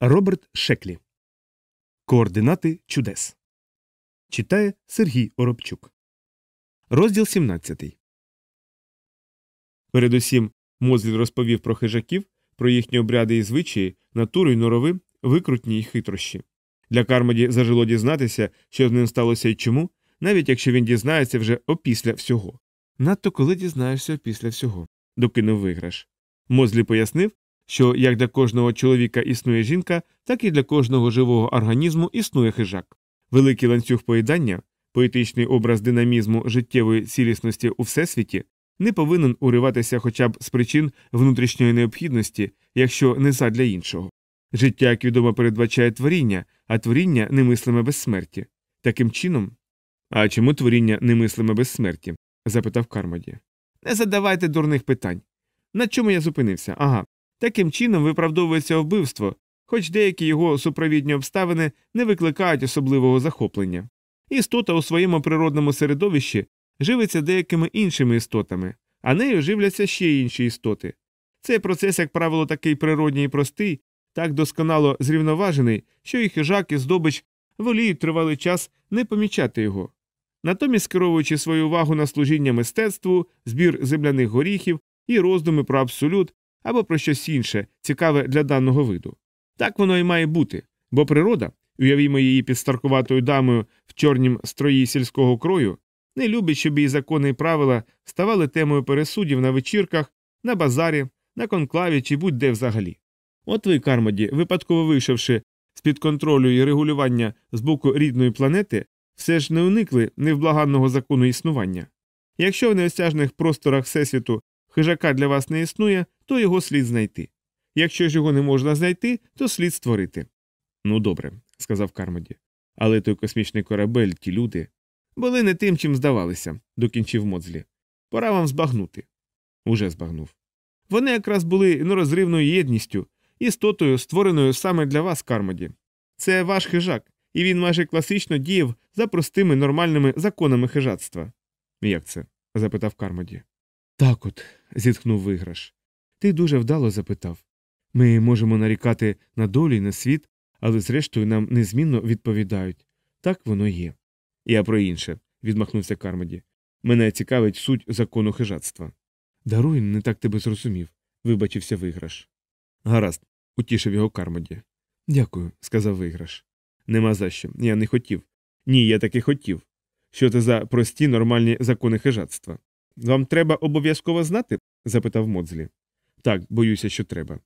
Роберт Шеклі. Координати чудес. Читає Сергій Оробчук. Розділ 17. Передусім Мозль розповів про хижаків, про їхні обряди і звичаї, натуру й норови, викрутні й хитрощі. Для Кармоді зажило дізнатися, що з ним сталося і чому, навіть якщо він дізнається вже опісля всього. Надто коли дізнаєшся опісля всього, докинув виграш. Мозлі пояснив, що як для кожного чоловіка існує жінка, так і для кожного живого організму існує хижак. Великий ланцюг поїдання, поетичний образ динамізму життєвої цілісності у всесвіті, не повинен уриватися хоча б з причин внутрішньої необхідності, якщо не задля іншого. Життя, як відомо, передбачає творіння, а творіння немислиме без смерті. Таким чином. А чому творіння немислиме без смерті? запитав Кармоді. Не задавайте дурних питань. На чому я зупинився? Ага, Таким чином виправдовується вбивство, хоч деякі його супровідні обставини не викликають особливого захоплення. Істота у своєму природному середовищі живиться деякими іншими істотами, а нею живляться ще інші істоти. Цей процес, як правило, такий природній і простий, так досконало зрівноважений, що і хижак, і здобич воліють тривалий час не помічати його. Натомість, скеровуючи свою увагу на служіння мистецтву, збір земляних горіхів і роздуми про абсолют, або про щось інше, цікаве для даного виду. Так воно і має бути, бо природа, уявімо її під старкуватою дамою в чорнім строї сільського крою, не любить, щоб її закони і правила ставали темою пересудів на вечірках, на базарі, на конклаві чи будь-де взагалі. От ви, Кармоді, випадково вийшовши з під контролю і регулювання з боку рідної планети, все ж не уникли невблаганного закону існування. Якщо в неосяжних просторах Всесвіту хижака для вас не існує, то його слід знайти. Якщо ж його не можна знайти, то слід створити. Ну, добре, сказав Кармоді. Але той космічний корабель, ті люди. Були не тим, чим здавалися, докінчив Моцлі. Пора вам збагнути. Уже збагнув. Вони якраз були нерозривною єдністю, істотою, створеною саме для вас, Кармоді. Це ваш хижак, і він майже класично діяв за простими нормальними законами хижацтва. Як це? запитав Кармоді. Так от, зітхнув виграш. Ти дуже вдало запитав. Ми можемо нарікати на долю і на світ, але зрештою нам незмінно відповідають так воно є. Я про інше, відмахнувся Кармоді. Мене цікавить суть закону хижацтва. Даруй, не так тебе зрозумів, вибачився виграш. Гаразд, утішив його Кармоді. Дякую, сказав виграш. Нема за що. Я не хотів. Ні, я таки хотів. Що це за прості нормальні закони хижацтва? Вам треба обов'язково знати? запитав Модзлі. Так, боюся, що треба.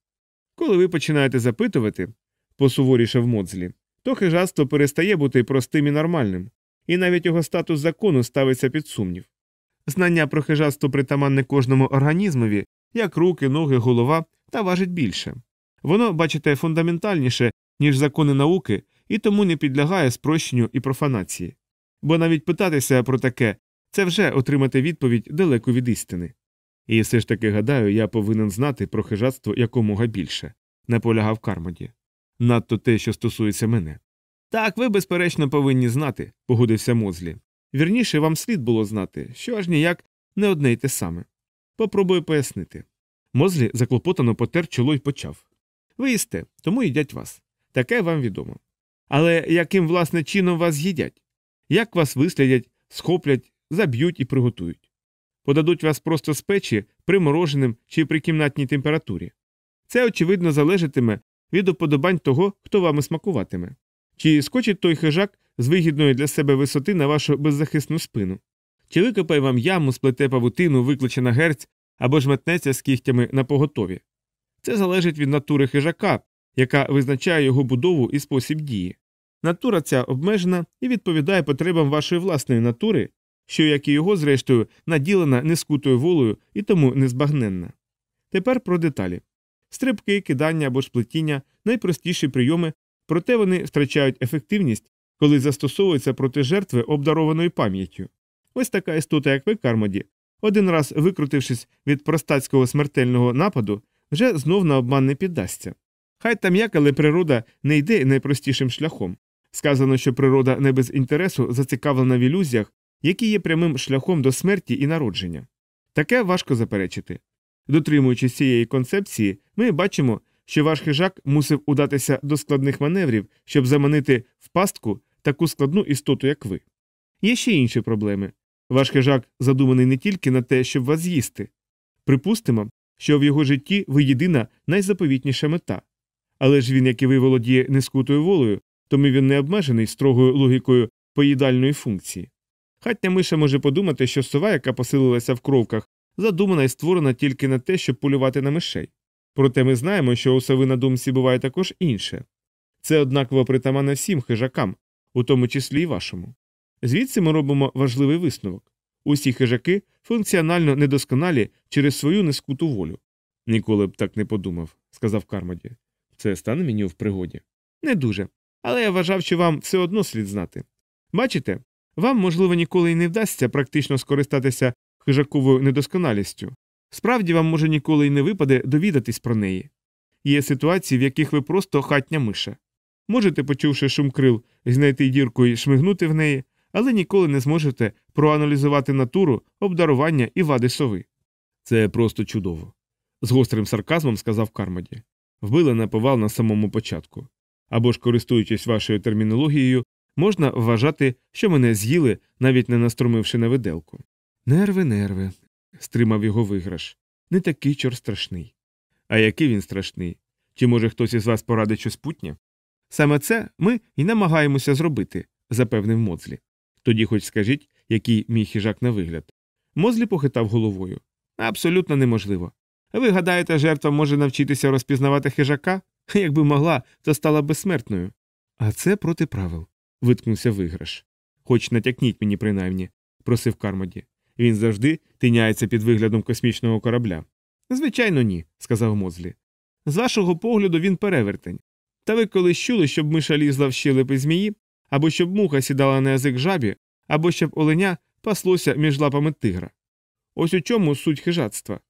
Коли ви починаєте запитувати, посуворішав Модзлі, то хижацтво перестає бути простим і нормальним, і навіть його статус закону ставиться під сумнів. Знання про хижацтво притаманне кожному організмові, як руки, ноги, голова, та важить більше. Воно, бачите, фундаментальніше, ніж закони науки, і тому не підлягає спрощенню і профанації. Бо навіть питатися про таке це вже отримати відповідь далеко від істини. І все ж таки гадаю, я повинен знати про хижацтво якомога більше, наполягав Кармоді. Надто те, що стосується мене. Так, ви, безперечно, повинні знати, погодився Мозлі. Вірніше, вам слід було знати, що аж ніяк не одне й те саме. Попробую пояснити. Мозлі заклопотано потер чоло й почав. Ви їсте, тому їдять вас. Таке вам відомо. Але яким, власне, чином вас їдять? Як вас вислядять, схоплять, заб'ють і приготують? Подадуть вас просто з печі примороженим чи при кімнатній температурі. Це, очевидно, залежатиме від уподобань того, хто вами смакуватиме. Чи скочить той хижак з вигідної для себе висоти на вашу беззахисну спину, чи викопає вам яму, сплете павутину, викличе на герць або ж метнеться з кігтями на поготові. Це залежить від натури хижака, яка визначає його будову і спосіб дії. Натура ця обмежена і відповідає потребам вашої власної натури, що, як і його, зрештою, наділена нескутою волею і тому незбагненна. Тепер про деталі стрибки, кидання або ж плетіння найпростіші прийоми, проте вони втрачають ефективність, коли застосовуються проти жертви обдарованою пам'яттю. Ось така істота, як ви, Кармоді, один раз викрутившись від простацького смертельного нападу, вже знов на обман не піддасться. Хай там як, але природа не йде найпростішим шляхом. Сказано, що природа не без інтересу зацікавлена в ілюзіях, які є прямим шляхом до смерті і народження. Таке важко заперечити. Дотримуючись цієї концепції, ми бачимо, що ваш хижак мусив удатися до складних маневрів, щоб заманити в пастку таку складну істоту, як ви. Є ще інші проблеми. Ваш хижак задуманий не тільки на те, щоб вас з'їсти. Припустимо, що в його житті ви єдина найзаповітніша мета. Але ж він, як і ви володіє нескутою волею, тому він не обмежений строгою логікою поїдальної функції. Хатня миша може подумати, що сова, яка поселилася в кровках, задумана і створена тільки на те, щоб полювати на мишей. Проте ми знаємо, що у сови на думці буває також інше. Це однаково притаманне всім хижакам, у тому числі й вашому. Звідси ми робимо важливий висновок усі хижаки функціонально недосконалі через свою нескуту волю. Ніколи б так не подумав, сказав Кармоді. Це стане мені в пригоді. Не дуже. Але я вважав, що вам все одно слід знати. Бачите, вам, можливо, ніколи й не вдасться практично скористатися хижаковою недосконалістю. Справді вам, може, ніколи й не випаде довідатись про неї. Є ситуації, в яких ви просто хатня миша. Можете, почувши шум крил, знайти дірку і шмигнути в неї, але ніколи не зможете проаналізувати натуру, обдарування і вади сови. Це просто чудово. З гострим сарказмом сказав Кармоді. Вбили на повал на самому початку. Або ж, користуючись вашою термінологією, можна вважати, що мене з'їли, навіть не наструмивши на виделку. Нерви, нерви, стримав його виграш. Не такий чор страшний. А який він страшний? Чи може хтось із вас порадить щось путнє? Саме це ми і намагаємося зробити, запевнив Моцлі. Тоді хоч скажіть, який мій хижак на вигляд. Мозлі похитав головою. Абсолютно неможливо. Ви гадаєте, жертва може навчитися розпізнавати хижака? Якби могла, то стала безсмертною. А це проти правил, виткнувся виграш. Хоч натякніть мені, принаймні, просив Кармоді. Він завжди тиняється під виглядом космічного корабля. Звичайно, ні, сказав Мозлі. З вашого погляду він перевертень. Та ви колись чули, щоб миша лізла в щелепи змії, або щоб муха сідала на язик жабі, або щоб оленя паслося між лапами тигра. Ось у чому суть хижацтва.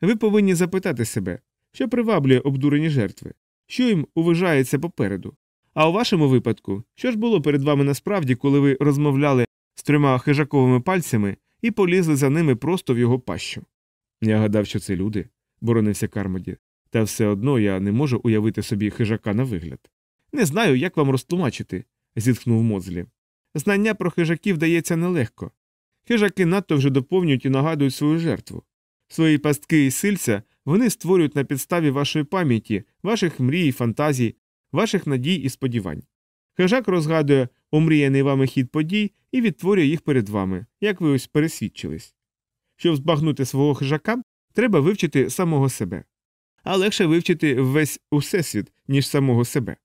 Ви повинні запитати себе, що приваблює обдурені жертви, що їм уважається попереду. А у вашому випадку, що ж було перед вами насправді, коли ви розмовляли з трьома хижаковими пальцями і полізли за ними просто в його пащу? Я гадав, що це люди, боронився Кармоді, та все одно я не можу уявити собі хижака на вигляд. Не знаю, як вам розтлумачити, зітхнув Мозлі. Знання про хижаків дається нелегко. Хижаки надто вже доповнюють і нагадують свою жертву. Свої пастки і сильця вони створюють на підставі вашої пам'яті, ваших мрій, і фантазій, ваших надій і сподівань. Хижак розгадує омріяний вами хід подій і відтворює їх перед вами, як ви ось пересвідчились. Щоб збагнути свого хижака, треба вивчити самого себе. А легше вивчити весь усесвіт, ніж самого себе.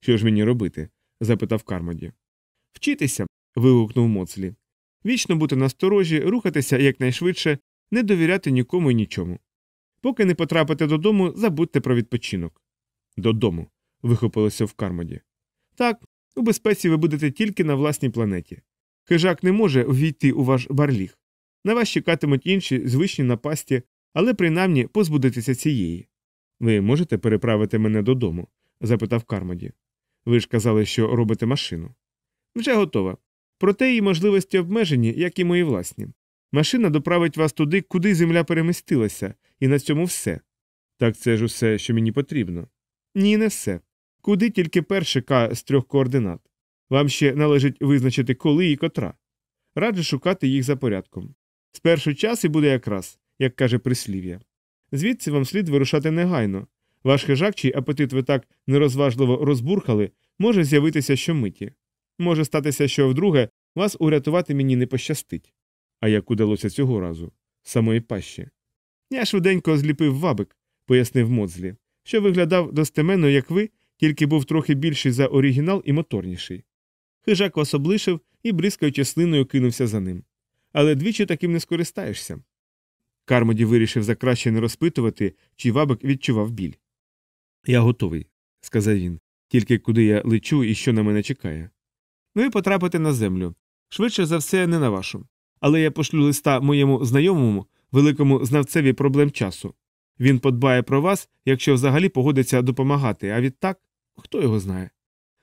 Що ж мені робити? запитав Кармоді. Вчитися. вигукнув Моцлі. Вічно бути насторожі, рухатися якнайшвидше, не довіряти нікому і нічому. Поки не потрапите додому, забудьте про відпочинок. Додому. Вихопилося в Кармоді. Так, у безпеці ви будете тільки на власній планеті. Хижак не може увійти у ваш барліг. На вас чекатимуть інші звичні напасті, але принаймні позбудетеся цієї. Ви можете переправити мене додому? запитав Кармоді. Ви ж казали, що робите машину. Вже готова. Проте її можливості обмежені, як і мої власні. Машина доправить вас туди, куди земля перемістилася, і на цьому все. Так це ж усе, що мені потрібно. Ні, не все. Куди тільки перший К з трьох координат. Вам ще належить визначити, коли і котра. Раджу шукати їх за порядком. Спершу час і буде якраз, як каже прислів'я. Звідси вам слід вирушати негайно. Ваш хижак, чий апетит ви так нерозважливо розбурхали, може з'явитися щомиті. Може статися, що вдруге вас урятувати мені не пощастить. А як удалося цього разу, самої пащі. Я швиденько зліпив вабик, пояснив Моцлі, що виглядав достеменно, як ви, тільки був трохи більший за оригінал і моторніший. Хижак вас облишив і, бризкаючи слиною, кинувся за ним. Але двічі таким не скористаєшся. Кармоді вирішив за краще не розпитувати, чи вабик відчував біль. Я готовий, сказав він, тільки куди я лечу і що на мене чекає. Ви потрапите на землю. Швидше за все, не на вашу. Але я пошлю листа моєму знайомому, великому знавцеві проблем часу. Він подбає про вас, якщо взагалі погодиться допомагати, а відтак хто його знає.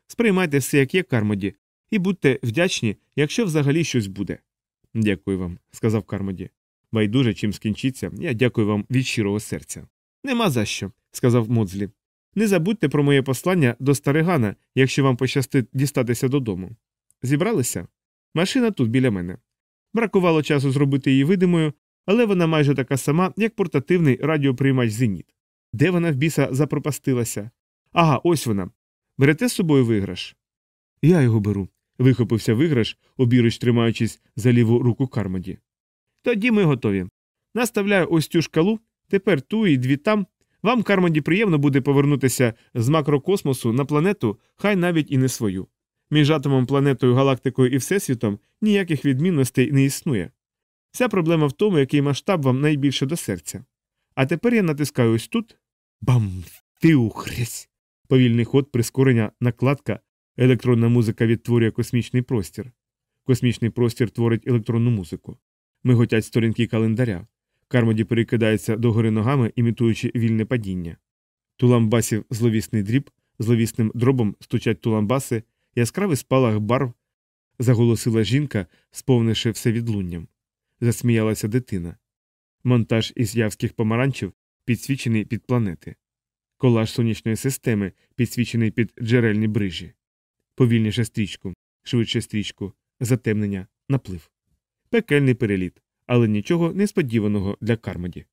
Сприймайте все, як є, Кармоді, і будьте вдячні, якщо взагалі щось буде. Дякую вам, сказав Кармоді. Байдуже чим скінчиться, я дякую вам від щирого серця. Нема за що, сказав Моцлі. Не забудьте про моє послання до Старигана, якщо вам пощастить дістатися додому. Зібралися? Машина тут біля мене. Бракувало часу зробити її видимою, але вона майже така сама, як портативний радіоприймач Зеніт. Де вона в біса запропастилася? Ага, ось вона. Берете з собою виграш? Я його беру. вихопився виграш, обіруч тримаючись за ліву руку Кармоді. Тоді ми готові. Наставляю ось цю шкалу, тепер ту і дві там. Вам, Кармоді, приємно буде повернутися з макрокосмосу на планету, хай навіть і не свою. Між атомом, планетою, галактикою і всесвітом ніяких відмінностей не існує. Вся проблема в тому, який масштаб вам найбільше до серця. А тепер я натискаю ось тут. Бам! Ти Тиухресь! Повільний ход, прискорення, накладка, електронна музика відтворює космічний простір. Космічний простір творить електронну музику. Миготять сторінки календаря. Кармоді перекидається догори ногами, імітуючи вільне падіння. Туламбасів зловісний дріб, зловісним дробом стучать туламбаси, яскравий спалах барв, заголосила жінка, сповнивши все відлунням. Засміялася дитина. Монтаж із явських помаранчів підсвічений під планети. Колаж сонячної системи, підсвічений під джерельні брижі. Повільніше стрічку, швидше стрічку, затемнення, наплив. Пекельний переліт, але нічого несподіваного для Кармоді.